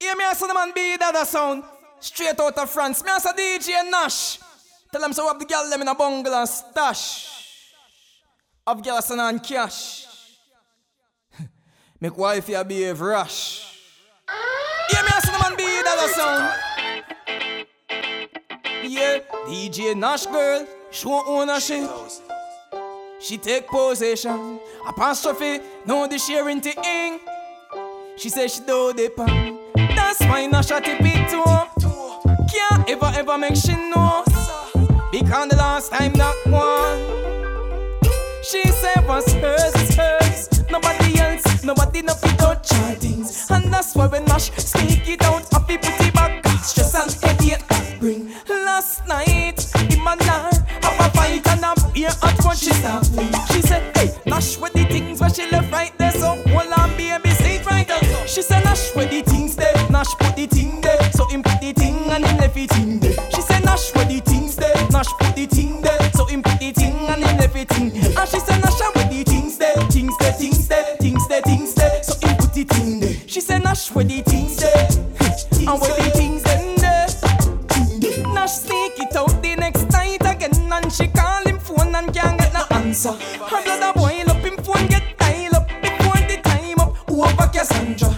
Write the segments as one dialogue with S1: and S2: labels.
S1: Hear me as the man be that a sound. Straight out of France. Me as a DJ Nash. Tell them so have the girl them in a bungalow stash. Have girl and cash. Make wife here behave rash. Hear me as the man be that a sound. Yeah, DJ Nash girl, show ownership. She take possession. Apostrophe, no the sharing to ing. She say she do the pan. A tip it to her. Can't ever ever make she know. Because the last time that one. She said was hers is hers. Nobody else, nobody no fit touch her things. And that's why when Nash sneak it out, feel put it back. Stress and headache bring. Last night, in my nar, have a fight and a beer at what she stop She said, hey, Nash with the things where she left right there, so hold on, baby, sit right there. She said, Nash with the thing and him left it in there. She said, Nash with the things there, Nash put the thing there, so him put the thing and him left it in. And she said, Nash with the things there, things there, things there, things there, things there, so him put the thing there. She said, Nash with the things there, and with the things then there. Nash sneak it out the next night again, and she call him phone and can't get no answer. Her a boil up, him phone get dial up before the time up. Whoever Cassandra,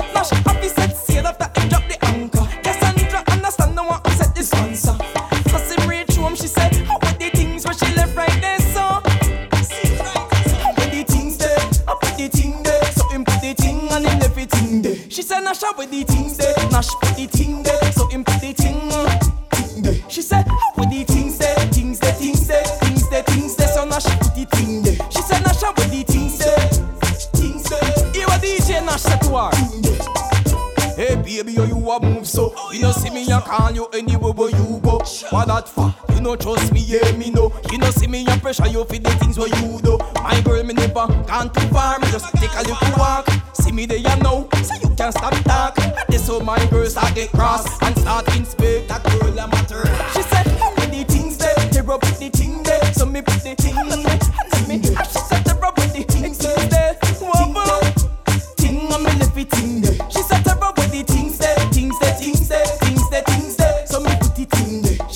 S1: Nash how with the things there, Nash put the thing there, so him put the thing. thing there. She said, how with the things there, things there, things there, things there, things there, so Nash put the thing there. She said, Nash how with the things there, things there. You a DJ Nash said to her. Hey baby, how you a move so? You know see me, I call you anywhere where you go. What that for? You know trust me, yeah me know. You know see me, I pressure you for the things where you do. My girl, me never gone too far. Me just take a little walk. See me there, you know, you can't stop talk. This how my girls I get cross and start inspect that girl a matter. She said, with the things there, they rub the thing there, so me put the thing on me, and me. She said, they rub the things there, wobble, thing on me left it thing there. She said, they rub the things there, things there, things there, things there, things there, so me put the thing there.